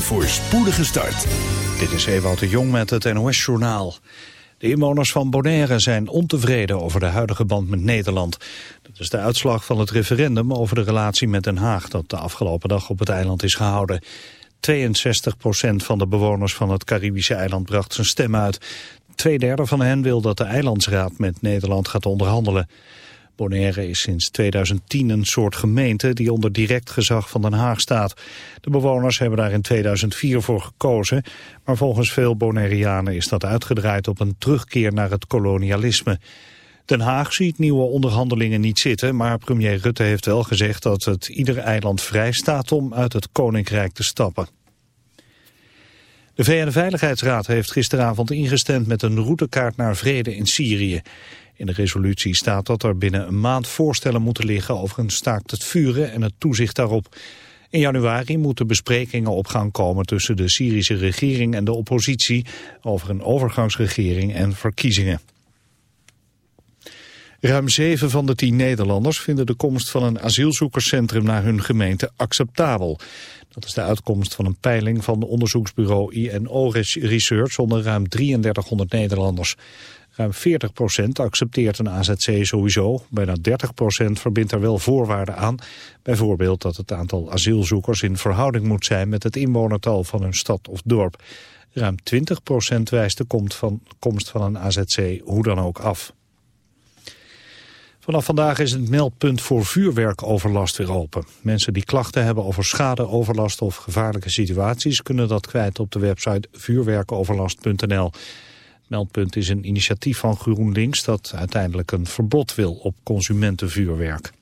een voorspoedige start. Dit is Ewout de Jong met het NOS-journaal. De inwoners van Bonaire zijn ontevreden over de huidige band met Nederland. Dat is de uitslag van het referendum over de relatie met Den Haag... dat de afgelopen dag op het eiland is gehouden. 62% van de bewoners van het Caribische eiland bracht zijn stem uit. Tweederde van hen wil dat de eilandsraad met Nederland gaat onderhandelen. Bonaire is sinds 2010 een soort gemeente die onder direct gezag van Den Haag staat. De bewoners hebben daar in 2004 voor gekozen, maar volgens veel Bonaireanen is dat uitgedraaid op een terugkeer naar het kolonialisme. Den Haag ziet nieuwe onderhandelingen niet zitten, maar premier Rutte heeft wel gezegd dat het ieder eiland vrij staat om uit het koninkrijk te stappen. De VN-veiligheidsraad heeft gisteravond ingestemd met een routekaart naar vrede in Syrië. In de resolutie staat dat er binnen een maand voorstellen moeten liggen over een staakt het vuren en het toezicht daarop. In januari moeten besprekingen op gang komen tussen de Syrische regering en de oppositie over een overgangsregering en verkiezingen. Ruim zeven van de tien Nederlanders vinden de komst van een asielzoekerscentrum naar hun gemeente acceptabel. Dat is de uitkomst van een peiling van onderzoeksbureau INO Research onder ruim 3300 Nederlanders. Ruim 40% accepteert een AZC sowieso. Bijna 30% verbindt er wel voorwaarden aan. Bijvoorbeeld dat het aantal asielzoekers in verhouding moet zijn met het inwonertal van hun stad of dorp. Ruim 20% wijst de komst van een AZC hoe dan ook af. Vanaf vandaag is het meldpunt voor vuurwerkoverlast weer open. Mensen die klachten hebben over schade, overlast of gevaarlijke situaties... kunnen dat kwijt op de website vuurwerkoverlast.nl. Meldpunt is een initiatief van GroenLinks dat uiteindelijk een verbod wil op consumentenvuurwerk.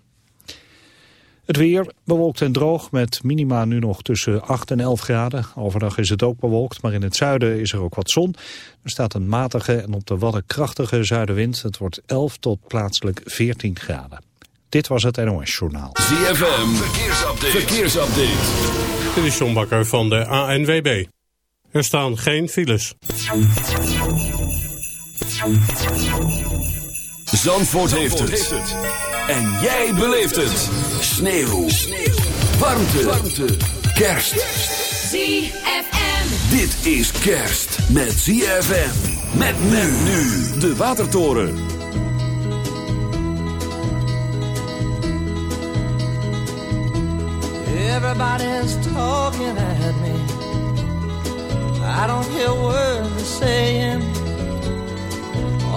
Het weer bewolkt en droog met minima nu nog tussen 8 en 11 graden. Overdag is het ook bewolkt, maar in het zuiden is er ook wat zon. Er staat een matige en op de wadden krachtige zuidenwind. Het wordt 11 tot plaatselijk 14 graden. Dit was het NOS Journaal. ZFM, verkeersupdate. verkeersupdate. Dit is John Bakker van de ANWB. Er staan geen files. Zandvoort, heeft, het. En jij beleeft het. Sneeuw. Sneeuw. Warmte. Warmte. Kerst. ZFM. Dit is kerst met ZFM. Met men nu. De Watertoren. Everybody's talking at me. I don't hear words they're saying.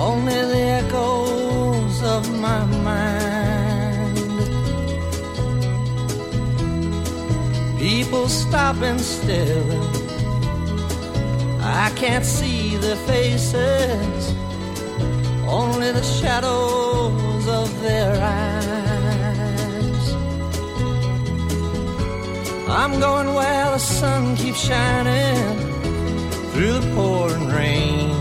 Only the echoes of my mind. People stop and stare. I can't see their faces, only the shadows of their eyes. I'm going where the sun keeps shining through the pouring rain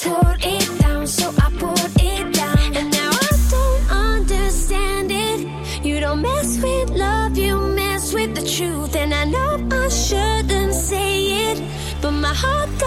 just it down, so I put it down. And now I don't understand it. You don't mess with love, you mess with the truth. And I know I shouldn't say it, but my heart.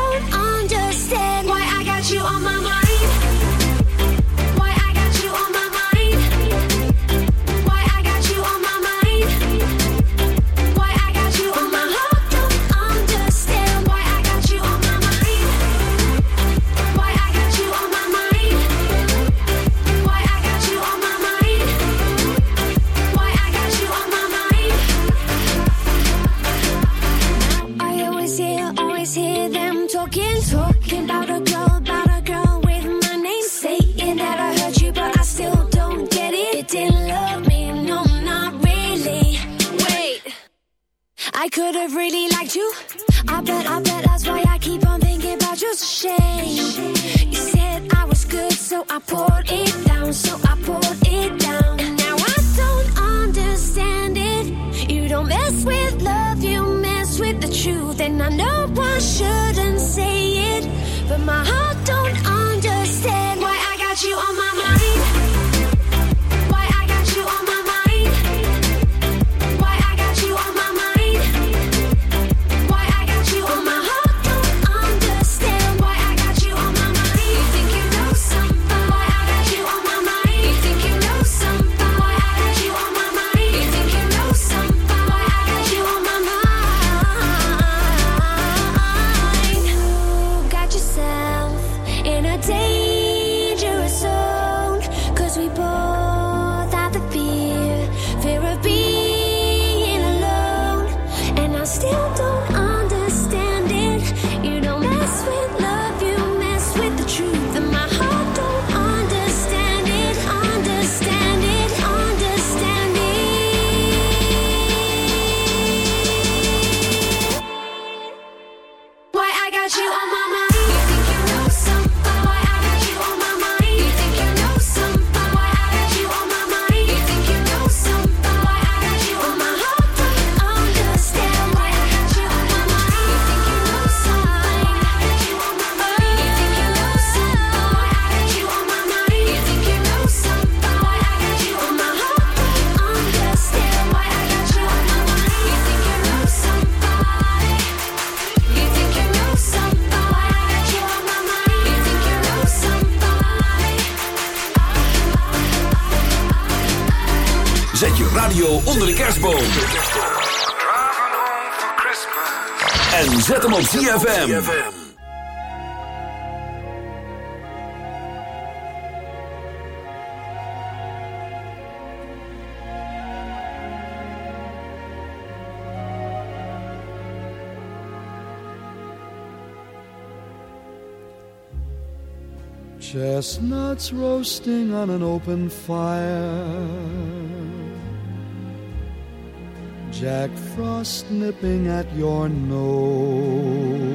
the fear, fear of being. ZFM. Chestnuts roasting on an open fire. Jack Frost nipping at your nose.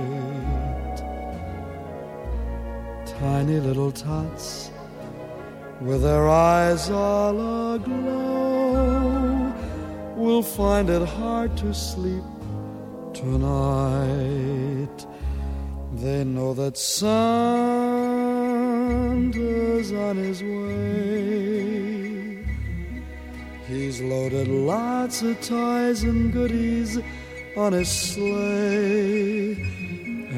tiny little tots with their eyes all aglow will find it hard to sleep tonight. They know that Santa's on his way. He's loaded lots of toys and goodies on his sleigh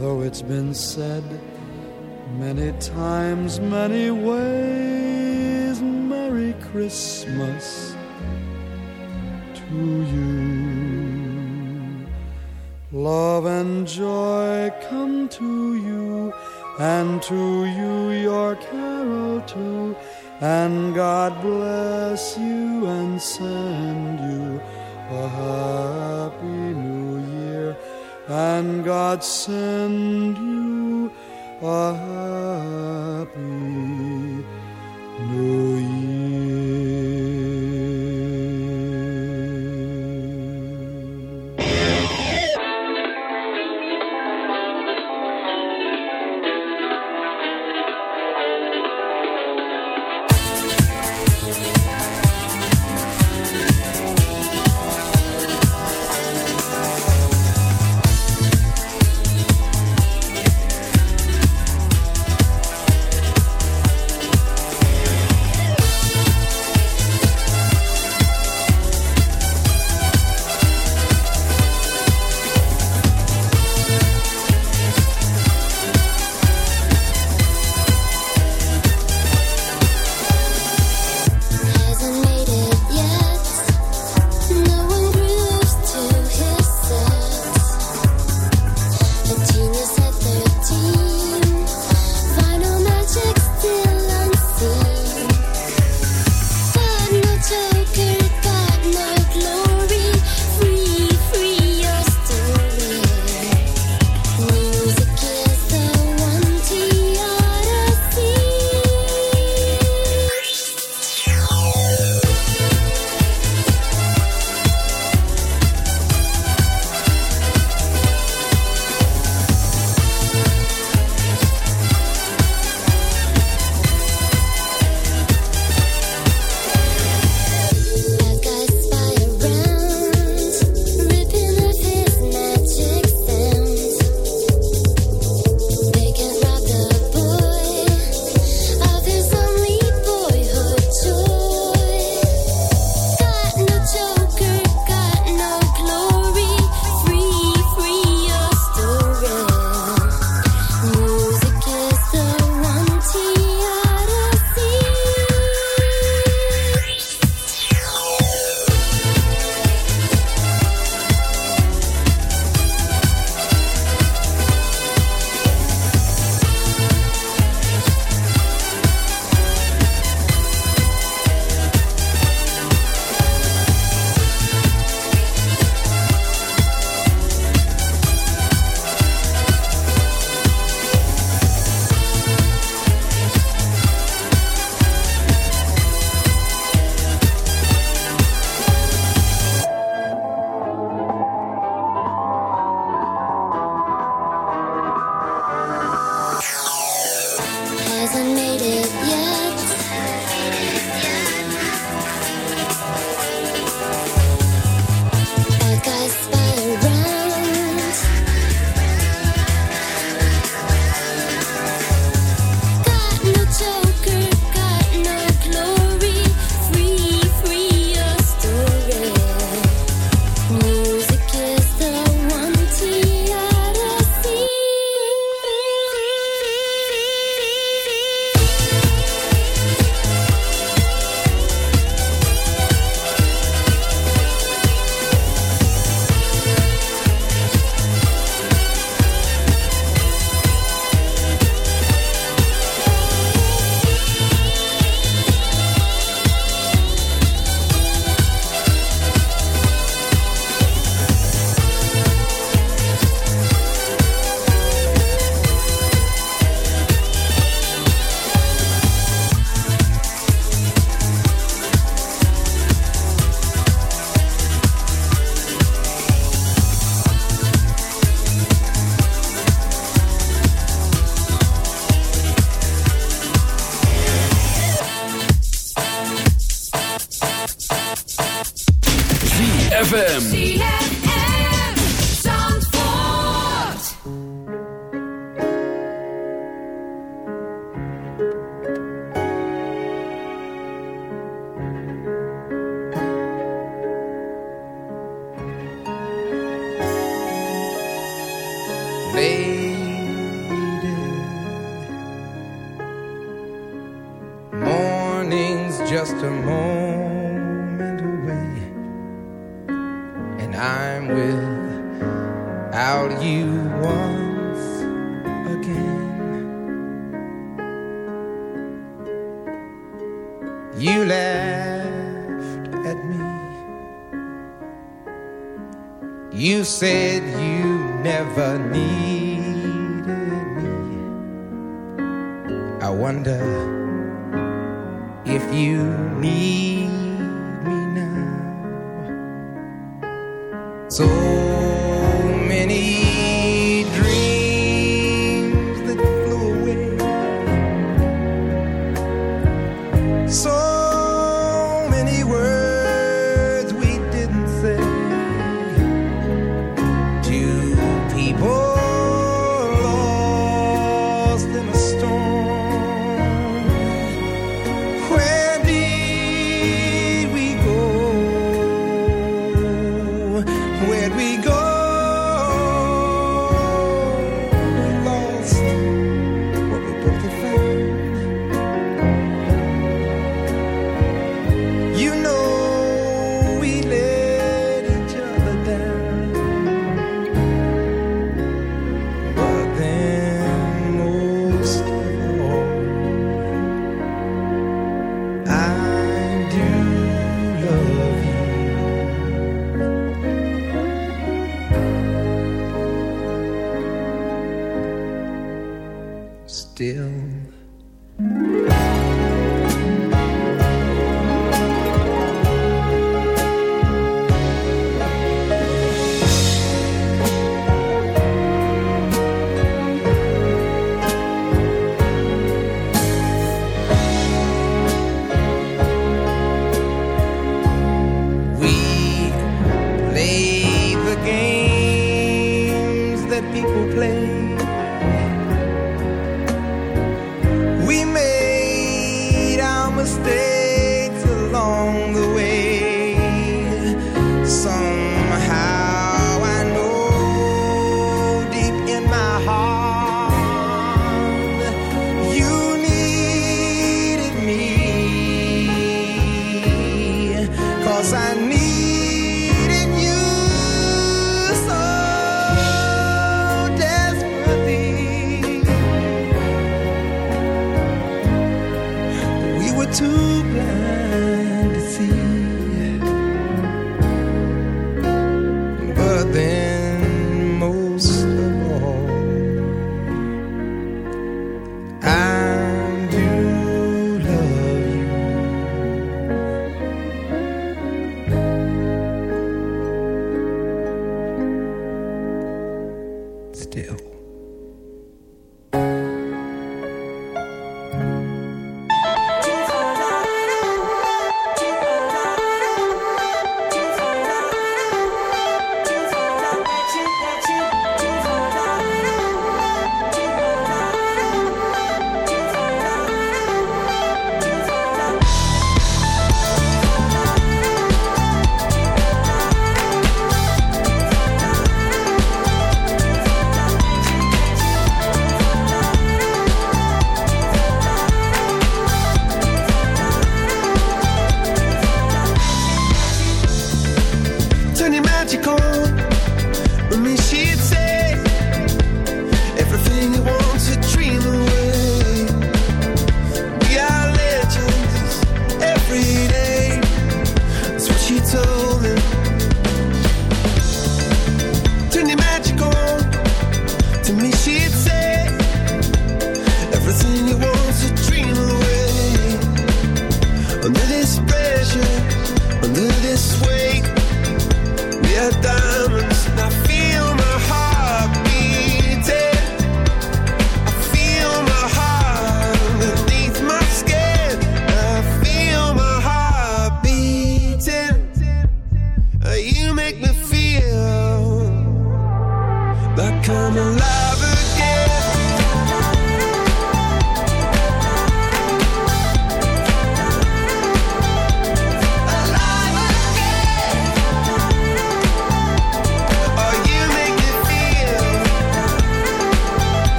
though it's been said many times, many ways. Merry Christmas to you. Love and joy come to you, and to you your carol too. And God bless you and send you a happy and God send you a happy new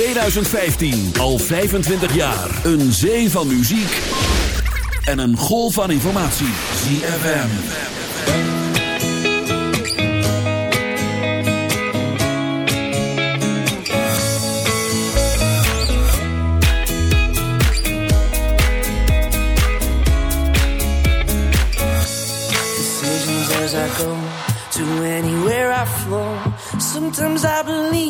2015, al 25 jaar. Een zee van muziek en een golf van informatie. ZFM. to anywhere I flow. Sometimes I believe,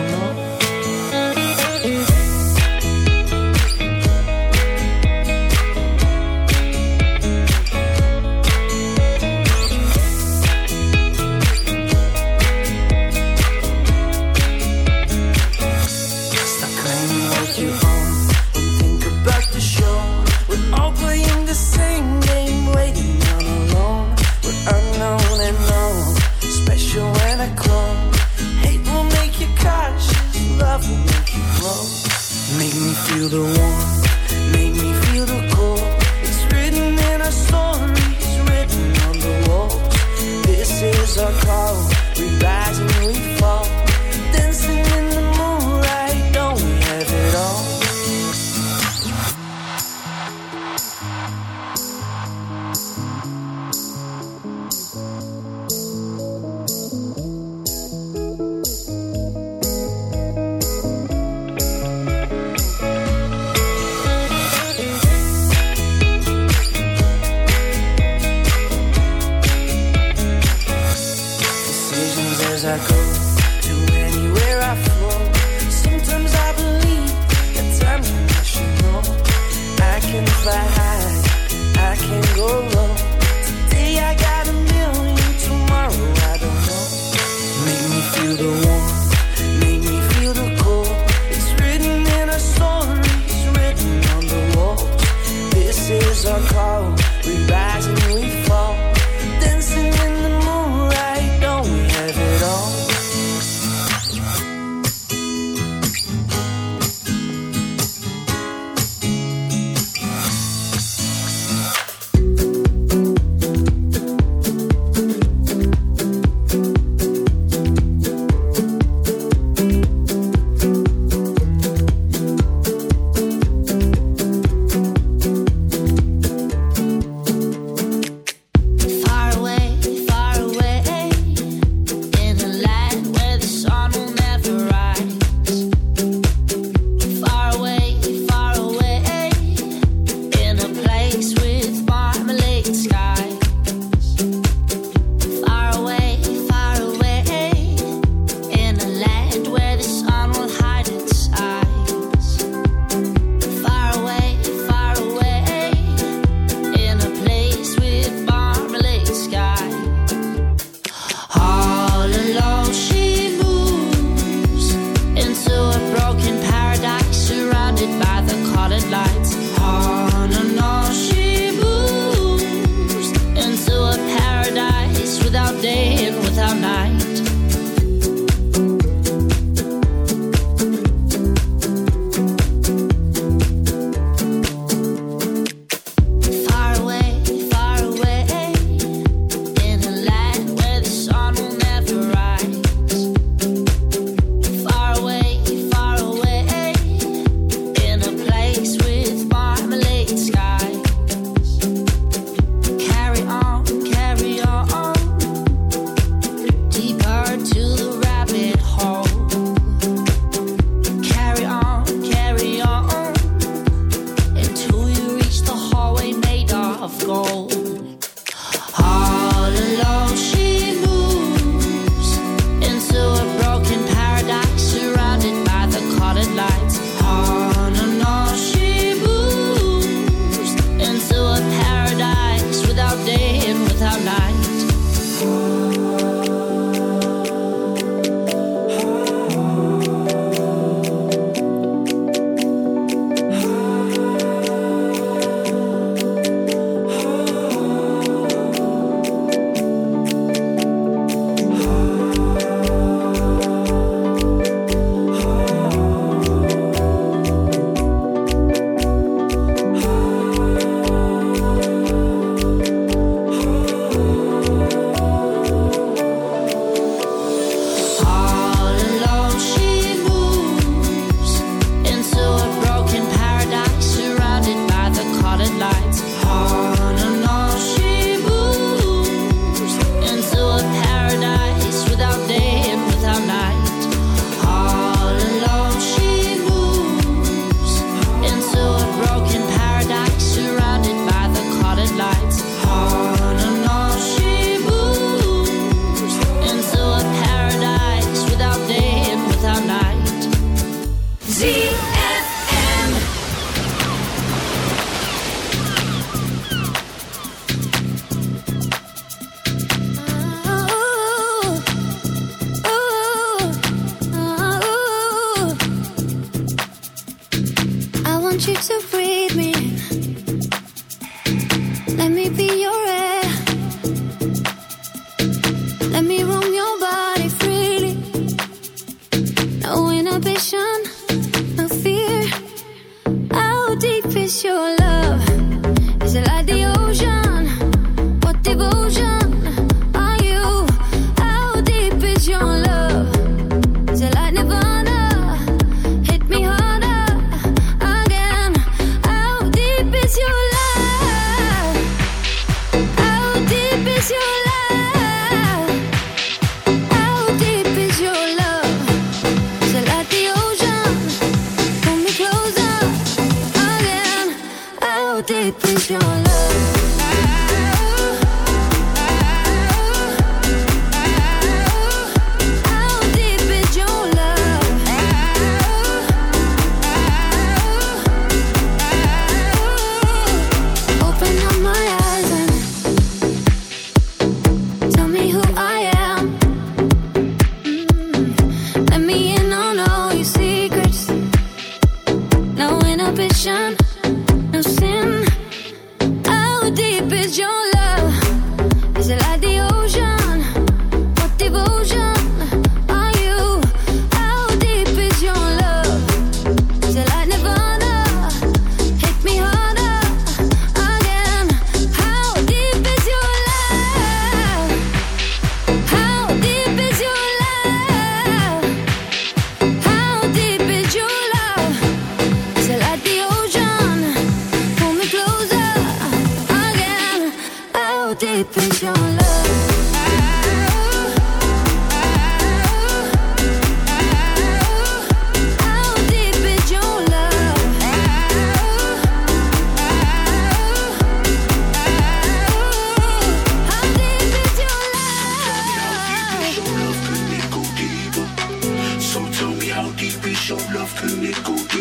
love can it go?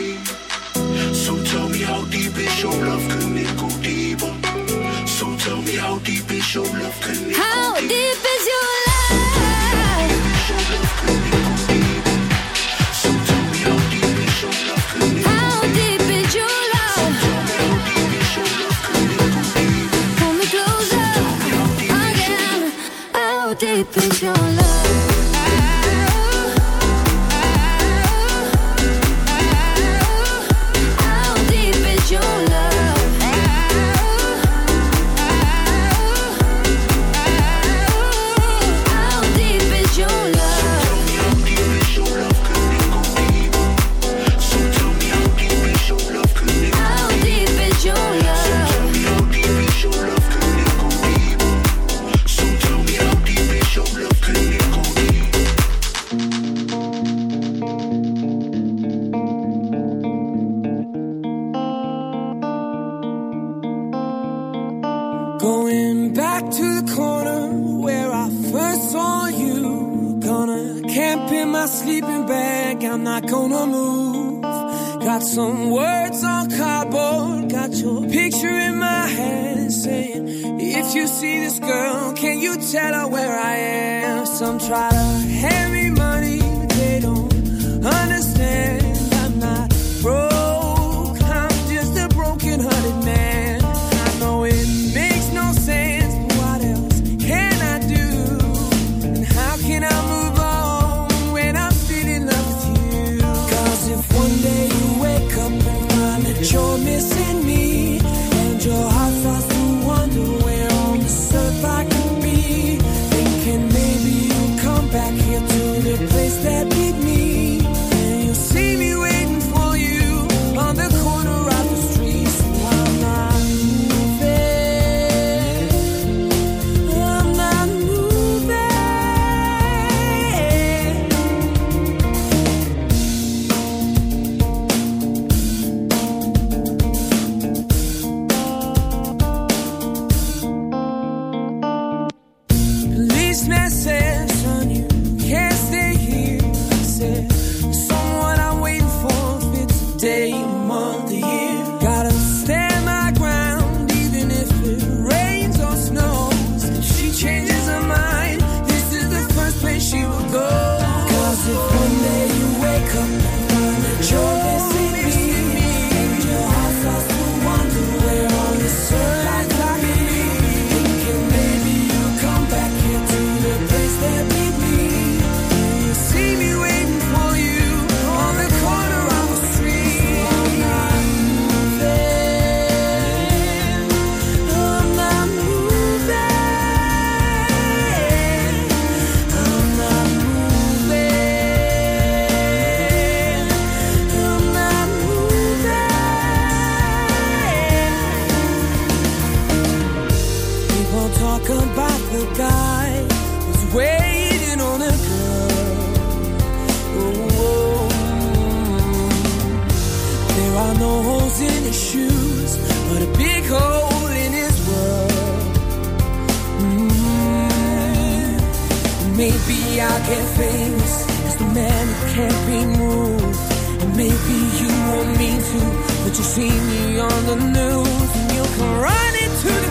too. That you see me on the news and you'll come running to the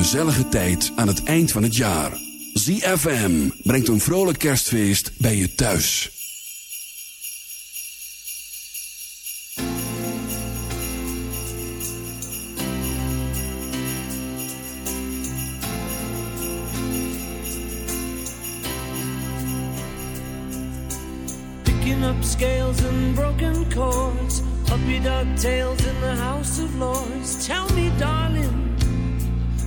gezellige tijd aan het eind van het jaar. ZFM brengt een vrolijk kerstfeest bij je thuis. Picking up scales and broken chords Puppy dog tails in the house of lords Tell me darling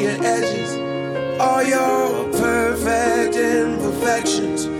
your edges, all your perfect imperfections.